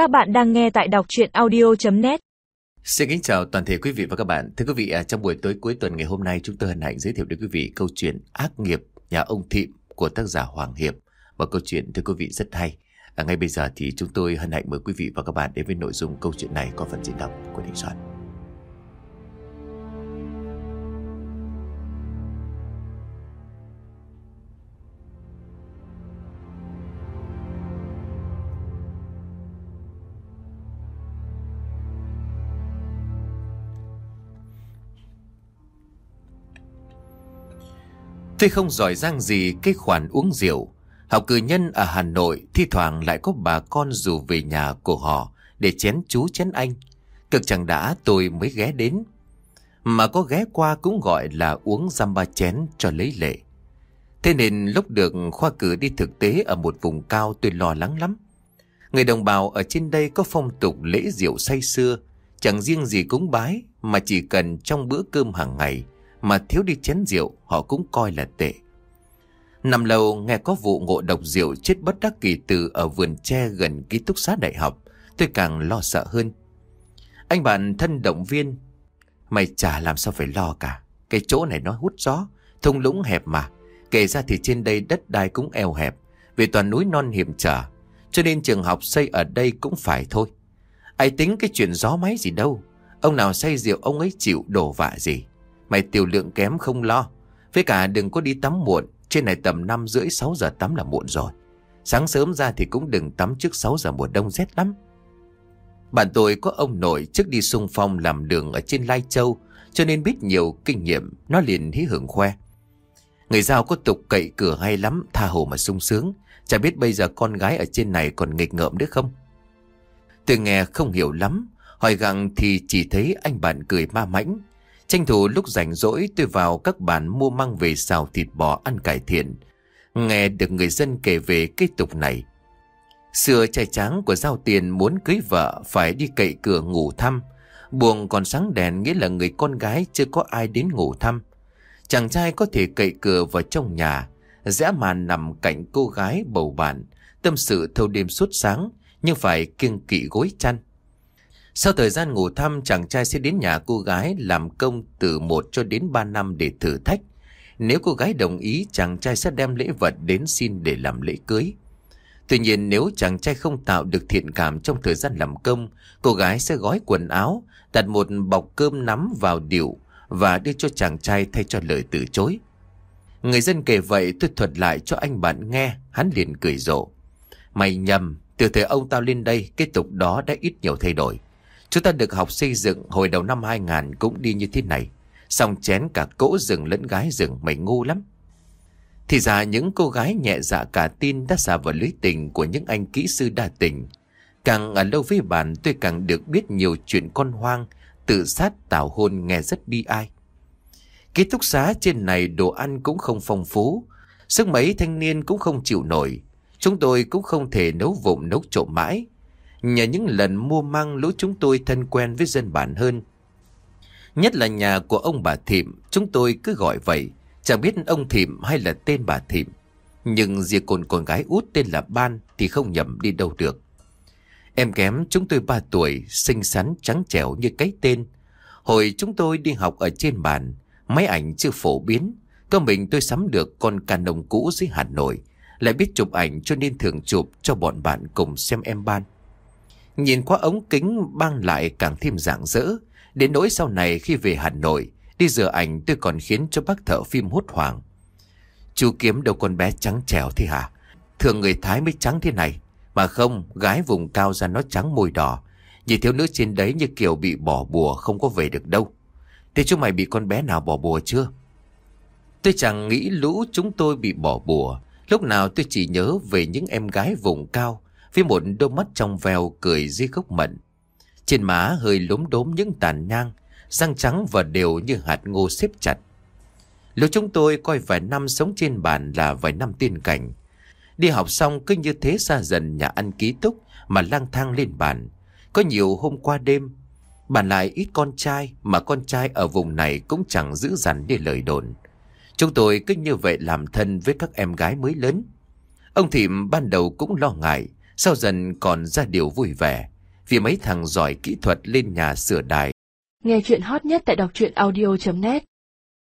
Các bạn đang nghe tại đọc chuyện audio.net Xin kính chào toàn thể quý vị và các bạn. Thưa quý vị, à, trong buổi tối cuối tuần ngày hôm nay chúng tôi hân hạnh giới thiệu đến quý vị câu chuyện Ác nghiệp nhà ông Thịm của tác giả Hoàng Hiệp. Và câu chuyện thưa quý vị rất hay. À, ngay bây giờ thì chúng tôi hân hạnh mời quý vị và các bạn đến với nội dung câu chuyện này có phần diễn đọc của Đình Soạn. Tuy không giỏi giang gì cái khoản uống rượu, học cử nhân ở Hà Nội thi thoảng lại có bà con rủ về nhà của họ để chén chú chén anh. Cực chẳng đã tôi mới ghé đến. Mà có ghé qua cũng gọi là uống giam ba chén cho lấy lệ. Thế nên lúc được khoa cử đi thực tế ở một vùng cao tôi lo lắng lắm. Người đồng bào ở trên đây có phong tục lễ rượu say xưa, chẳng riêng gì cúng bái mà chỉ cần trong bữa cơm hàng ngày mà thiếu đi chén rượu họ cũng coi là tệ. Nằm lâu nghe có vụ ngộ độc rượu chết bất đắc kỳ tử ở vườn tre gần ký túc xá đại học, tôi càng lo sợ hơn. Anh bạn thân động viên, mày chả làm sao phải lo cả, cái chỗ này nó hút gió, thung lũng hẹp mà, kể ra thì trên đây đất đai cũng eo hẹp, vì toàn núi non hiểm trở, cho nên trường học xây ở đây cũng phải thôi. Ai tính cái chuyện gió máy gì đâu, ông nào say rượu ông ấy chịu đổ vạ gì. Mày tiểu lượng kém không lo. Với cả đừng có đi tắm muộn. Trên này tầm 5 rưỡi 6 giờ tắm là muộn rồi. Sáng sớm ra thì cũng đừng tắm trước 6 giờ mùa đông rét lắm. Bạn tôi có ông nội trước đi sung phong làm đường ở trên Lai Châu cho nên biết nhiều kinh nghiệm, nó liền hí hưởng khoe. Người giao có tục cậy cửa hay lắm, tha hồ mà sung sướng. Chả biết bây giờ con gái ở trên này còn nghịch ngợm nữa không? Tôi nghe không hiểu lắm, hỏi gặng thì chỉ thấy anh bạn cười ma mãnh. Tranh thủ lúc rảnh rỗi tôi vào các bản mua măng về xào thịt bò ăn cải thiện. Nghe được người dân kể về cái tục này. Xưa trai tráng của giao tiền muốn cưới vợ phải đi cậy cửa ngủ thăm. Buồng còn sáng đèn nghĩa là người con gái chưa có ai đến ngủ thăm. Chàng trai có thể cậy cửa vào trong nhà, rẽ màn nằm cạnh cô gái bầu bạn, tâm sự thâu đêm suốt sáng, nhưng phải kiêng kỵ gối chăn. Sau thời gian ngủ thăm, chàng trai sẽ đến nhà cô gái làm công từ 1 cho đến 3 năm để thử thách. Nếu cô gái đồng ý, chàng trai sẽ đem lễ vật đến xin để làm lễ cưới. Tuy nhiên nếu chàng trai không tạo được thiện cảm trong thời gian làm công, cô gái sẽ gói quần áo, đặt một bọc cơm nắm vào điệu và đưa cho chàng trai thay cho lời từ chối. Người dân kể vậy tôi thuật lại cho anh bạn nghe, hắn liền cười rộ. Mày nhầm, từ thời ông tao lên đây, cái tục đó đã ít nhiều thay đổi. Chúng ta được học xây dựng hồi đầu năm 2000 cũng đi như thế này. Xong chén cả cỗ rừng lẫn gái rừng mày ngu lắm. Thì ra những cô gái nhẹ dạ cả tin đã xả vào lưới tình của những anh kỹ sư đa tình. Càng ở lâu với bạn tôi càng được biết nhiều chuyện con hoang, tự sát tảo hôn nghe rất bi ai. Ký túc xá trên này đồ ăn cũng không phong phú, sức mấy thanh niên cũng không chịu nổi. Chúng tôi cũng không thể nấu vụng nấu trộm mãi, Nhờ những lần mua măng lũ chúng tôi thân quen với dân bản hơn. Nhất là nhà của ông bà Thịm, chúng tôi cứ gọi vậy. Chẳng biết ông Thịm hay là tên bà Thịm. Nhưng dìa cồn con gái út tên là Ban thì không nhầm đi đâu được. Em kém chúng tôi 3 tuổi, xinh xắn trắng trẻo như cái tên. Hồi chúng tôi đi học ở trên bàn, máy ảnh chưa phổ biến. Có mình tôi sắm được con canon cũ dưới Hà Nội. Lại biết chụp ảnh cho nên thường chụp cho bọn bạn cùng xem em ban. Nhìn qua ống kính băng lại càng thêm rạng rỡ. Đến nỗi sau này khi về Hà Nội, đi rửa ảnh tôi còn khiến cho bác thợ phim hốt hoảng. Chú kiếm đâu con bé trắng trẻo thế hả? Thường người Thái mới trắng thế này. Mà không, gái vùng cao ra nó trắng môi đỏ. Nhìn thiếu nữ trên đấy như kiểu bị bỏ bùa không có về được đâu. Thế chúng mày bị con bé nào bỏ bùa chưa? Tôi chẳng nghĩ lũ chúng tôi bị bỏ bùa. Lúc nào tôi chỉ nhớ về những em gái vùng cao với một đôi mắt trong veo cười dưới gốc mận. Trên má hơi lốm đốm những tàn nhang, răng trắng và đều như hạt ngô xếp chặt. Lúc chúng tôi coi vài năm sống trên bàn là vài năm tiên cảnh. Đi học xong cứ như thế xa dần nhà ăn ký túc mà lang thang lên bàn. Có nhiều hôm qua đêm, bàn lại ít con trai mà con trai ở vùng này cũng chẳng giữ dằn như lời đồn. Chúng tôi cứ như vậy làm thân với các em gái mới lớn. Ông Thịm ban đầu cũng lo ngại, sau dần còn ra điều vui vẻ, Vì mấy thằng giỏi kỹ thuật lên nhà sửa đài. Nghe chuyện hot nhất tại đọc truyện audio.net